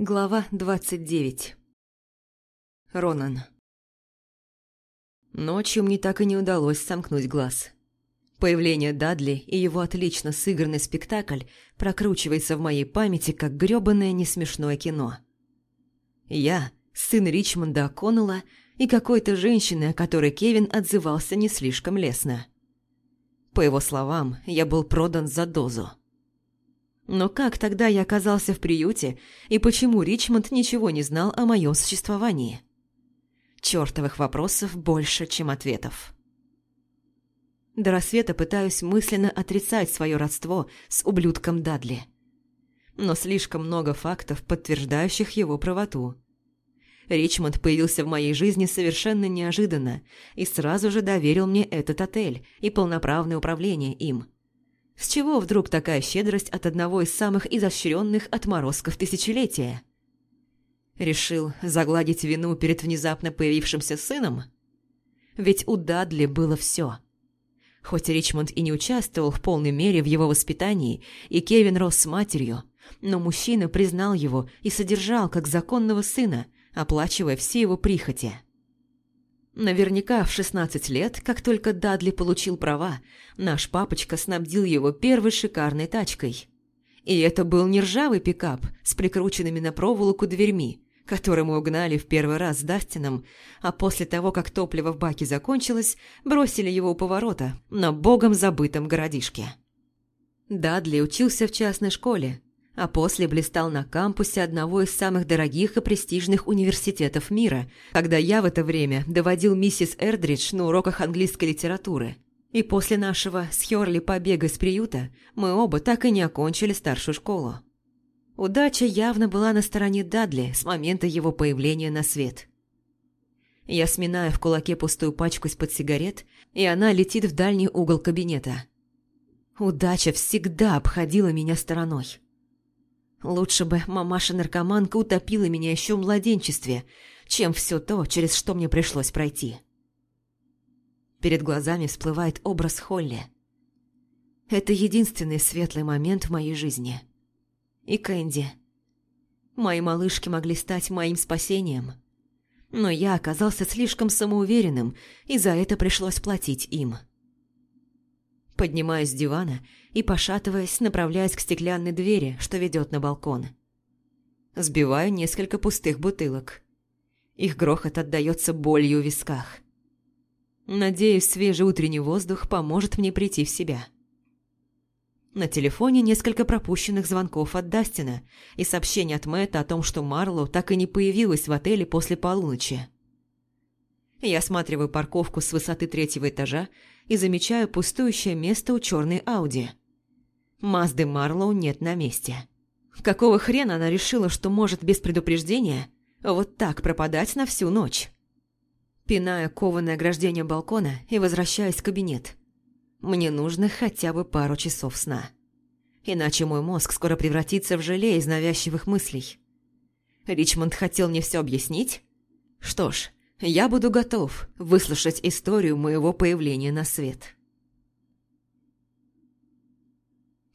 Глава 29 Ронан Ночью мне так и не удалось сомкнуть глаз. Появление Дадли и его отлично сыгранный спектакль прокручивается в моей памяти как грёбаное несмешное кино. Я – сын Ричмонда О'Коннелла и какой-то женщины, о которой Кевин отзывался не слишком лестно. По его словам, я был продан за дозу. Но как тогда я оказался в приюте, и почему Ричмонд ничего не знал о моем существовании? Чёртовых вопросов больше, чем ответов. До рассвета пытаюсь мысленно отрицать свое родство с ублюдком Дадли. Но слишком много фактов, подтверждающих его правоту. Ричмонд появился в моей жизни совершенно неожиданно и сразу же доверил мне этот отель и полноправное управление им. С чего вдруг такая щедрость от одного из самых изощренных отморозков тысячелетия? Решил загладить вину перед внезапно появившимся сыном? Ведь у Дадли было все. Хоть Ричмонд и не участвовал в полной мере в его воспитании, и Кевин рос с матерью, но мужчина признал его и содержал как законного сына, оплачивая все его прихоти. Наверняка в 16 лет, как только Дадли получил права, наш папочка снабдил его первой шикарной тачкой. И это был не ржавый пикап с прикрученными на проволоку дверьми, который мы угнали в первый раз с Дастином, а после того, как топливо в баке закончилось, бросили его у поворота на богом забытом городишке. Дадли учился в частной школе, а после блистал на кампусе одного из самых дорогих и престижных университетов мира, когда я в это время доводил миссис Эрдридж на уроках английской литературы. И после нашего с Хёрли побега из приюта мы оба так и не окончили старшую школу. Удача явно была на стороне Дадли с момента его появления на свет. Я сминаю в кулаке пустую пачку из-под сигарет, и она летит в дальний угол кабинета. Удача всегда обходила меня стороной. Лучше бы мамаша-наркоманка утопила меня еще в младенчестве, чем все то, через что мне пришлось пройти. Перед глазами всплывает образ Холли. Это единственный светлый момент в моей жизни – и Кэнди. Мои малышки могли стать моим спасением. Но я оказался слишком самоуверенным, и за это пришлось платить им. Поднимаюсь с дивана и, пошатываясь, направляюсь к стеклянной двери, что ведет на балкон. Сбиваю несколько пустых бутылок. Их грохот отдается болью в висках. Надеюсь, свежий утренний воздух поможет мне прийти в себя. На телефоне несколько пропущенных звонков от Дастина и сообщение от Мэтта о том, что Марлоу так и не появилась в отеле после полуночи. Я осматриваю парковку с высоты третьего этажа и замечаю пустующее место у черной Ауди. Мазды Марлоу нет на месте. Какого хрена она решила, что может без предупреждения вот так пропадать на всю ночь? Пиная кованое ограждение балкона и возвращаюсь в кабинет. Мне нужно хотя бы пару часов сна. Иначе мой мозг скоро превратится в желе из навязчивых мыслей. Ричмонд хотел мне все объяснить? Что ж, я буду готов выслушать историю моего появления на свет.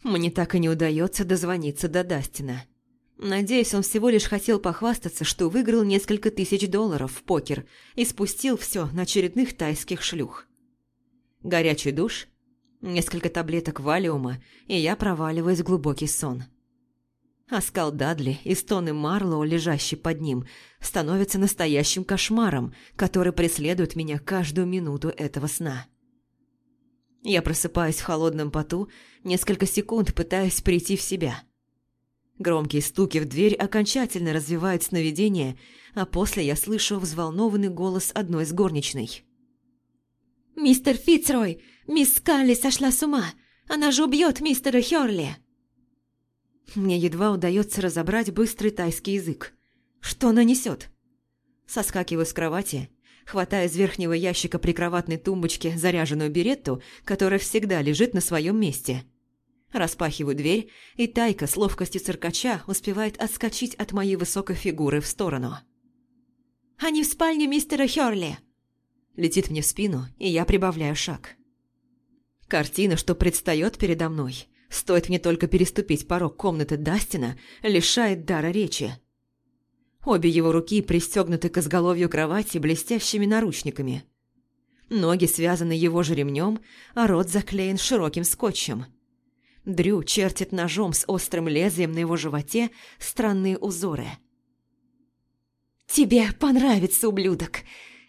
Мне так и не удается дозвониться до Дастина. Надеюсь, он всего лишь хотел похвастаться, что выиграл несколько тысяч долларов в покер и спустил все на очередных тайских шлюх. Горячий душ, Несколько таблеток валиума, и я проваливаюсь в глубокий сон. Оскал Дадли и стоны Марлоу, лежащий под ним, становятся настоящим кошмаром, который преследует меня каждую минуту этого сна. Я просыпаюсь в холодном поту, несколько секунд пытаясь прийти в себя. Громкие стуки в дверь окончательно развивают сновидение, а после я слышу взволнованный голос одной из горничной. «Мистер Фицрой, мисс Калли сошла с ума! Она же убьет мистера Хёрли!» Мне едва удается разобрать быстрый тайский язык. Что она несет? Соскакиваю с кровати, хватая из верхнего ящика прикроватной тумбочки заряженную беретту, которая всегда лежит на своем месте. Распахиваю дверь, и Тайка с ловкостью циркача успевает отскочить от моей высокой фигуры в сторону. «Они в спальне мистера Хёрли!» летит мне в спину, и я прибавляю шаг. Картина, что предстает передо мной, стоит мне только переступить порог комнаты Дастина, лишает дара речи. Обе его руки пристегнуты к изголовью кровати блестящими наручниками. Ноги связаны его же ремнем, а рот заклеен широким скотчем. Дрю чертит ножом с острым лезвием на его животе странные узоры. «Тебе понравится, ублюдок!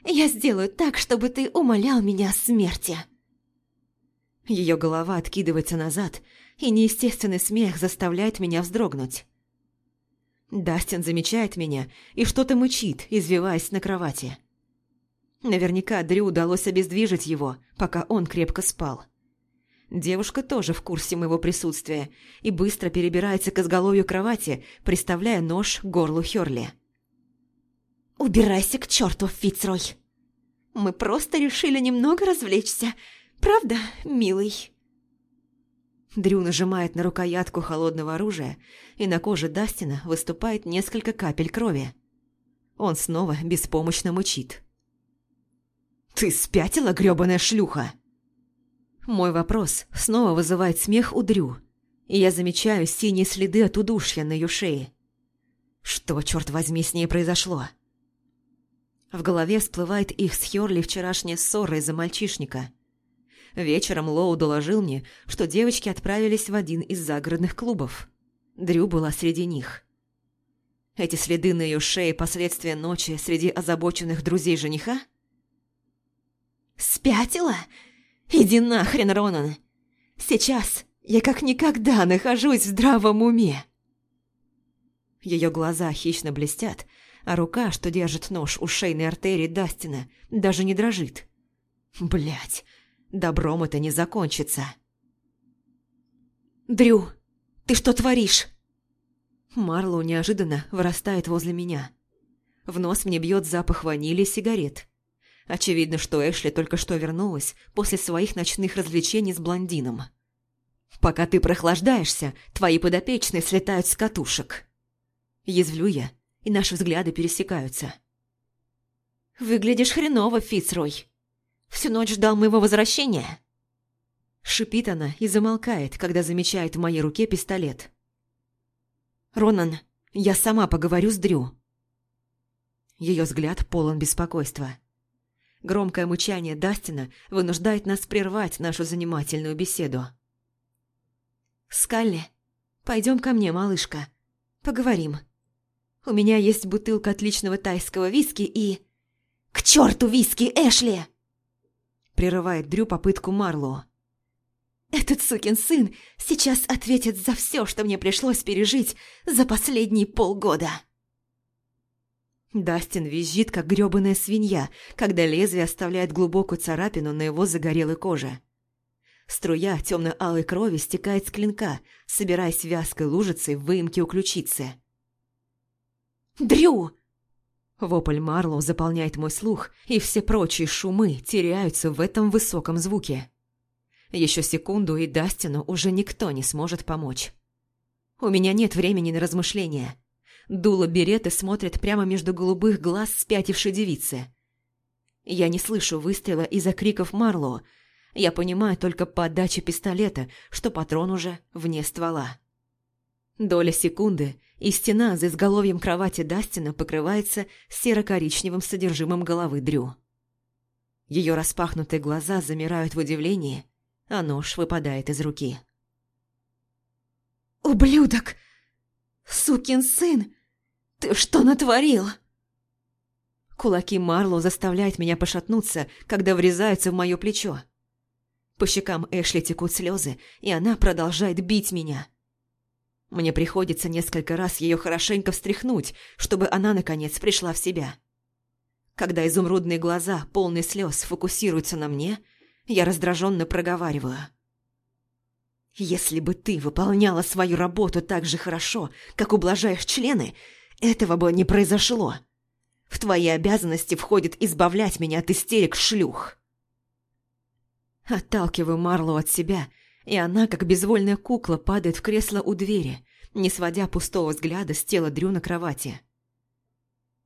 Я сделаю так, чтобы ты умолял меня о смерти!» Ее голова откидывается назад, и неестественный смех заставляет меня вздрогнуть. Дастин замечает меня и что-то мычит, извиваясь на кровати. Наверняка Дрю удалось обездвижить его, пока он крепко спал. Девушка тоже в курсе моего присутствия и быстро перебирается к изголовью кровати, приставляя нож к горлу Хёрли. «Убирайся к черту, Фицрой! Мы просто решили немного развлечься, правда, милый?» Дрю нажимает на рукоятку холодного оружия, и на коже Дастина выступает несколько капель крови. Он снова беспомощно мучит. «Ты спятила, грёбаная шлюха?» Мой вопрос снова вызывает смех у Дрю, и я замечаю синие следы от удушья на ее шее. Что, черт возьми, с ней произошло? В голове всплывает их с Хёрли вчерашняя ссора из-за мальчишника – Вечером Лоу доложил мне, что девочки отправились в один из загородных клубов. Дрю была среди них. Эти следы на ее шее – последствия ночи среди озабоченных друзей жениха? «Спятила? Иди нахрен, Ронан! Сейчас я как никогда нахожусь в здравом уме!» Ее глаза хищно блестят, а рука, что держит нож у шейной артерии Дастина, даже не дрожит. Блять, Добром это не закончится. «Дрю, ты что творишь?» Марлоу неожиданно вырастает возле меня. В нос мне бьет запах ванили и сигарет. Очевидно, что Эшли только что вернулась после своих ночных развлечений с блондином. «Пока ты прохлаждаешься, твои подопечные слетают с катушек». Язвлю я, и наши взгляды пересекаются. «Выглядишь хреново, Фицрой. Всю ночь ждал моего возвращения?» Шипит она и замолкает, когда замечает в моей руке пистолет. «Ронан, я сама поговорю с Дрю». Ее взгляд полон беспокойства. Громкое мычание Дастина вынуждает нас прервать нашу занимательную беседу. «Скалли, пойдем ко мне, малышка. Поговорим. У меня есть бутылка отличного тайского виски и...» «К черту виски, Эшли!» Прерывает Дрю попытку Марло. «Этот сукин сын сейчас ответит за все, что мне пришлось пережить за последние полгода!» Дастин визжит, как грёбаная свинья, когда лезвие оставляет глубокую царапину на его загорелой коже. Струя темно-алой крови стекает с клинка, собираясь вязкой лужицей в выемке у ключицы. «Дрю!» Вопль Марлоу заполняет мой слух, и все прочие шумы теряются в этом высоком звуке. Еще секунду, и Дастину уже никто не сможет помочь. У меня нет времени на размышления. Дуло береты смотрит прямо между голубых глаз спятившей девицы. Я не слышу выстрела из-за криков Марлоу. Я понимаю только по отдаче пистолета, что патрон уже вне ствола. Доля секунды, и стена за изголовьем кровати Дастина покрывается серо-коричневым содержимым головы Дрю. Ее распахнутые глаза замирают в удивлении, а нож выпадает из руки. «Ублюдок! Сукин сын! Ты что натворил?» Кулаки Марло заставляют меня пошатнуться, когда врезаются в мое плечо. По щекам Эшли текут слезы, и она продолжает бить меня – мне приходится несколько раз ее хорошенько встряхнуть, чтобы она, наконец, пришла в себя. Когда изумрудные глаза, полные слез, фокусируются на мне, я раздраженно проговариваю. «Если бы ты выполняла свою работу так же хорошо, как ублажаешь члены, этого бы не произошло. В твои обязанности входит избавлять меня от истерик шлюх». Отталкиваю Марлу от себя – и она, как безвольная кукла, падает в кресло у двери, не сводя пустого взгляда с тела Дрю на кровати.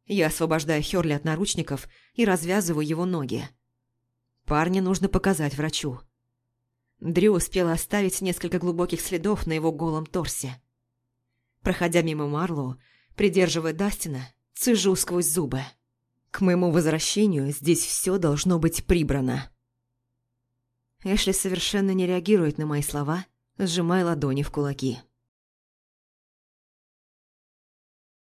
Я освобождаю Хёрли от наручников и развязываю его ноги. Парня нужно показать врачу. Дрю успела оставить несколько глубоких следов на его голом торсе. Проходя мимо Марлоу, придерживая Дастина, Цежу сквозь зубы. К моему возвращению здесь все должно быть прибрано. Эшли совершенно не реагирует на мои слова, сжимая ладони в кулаки.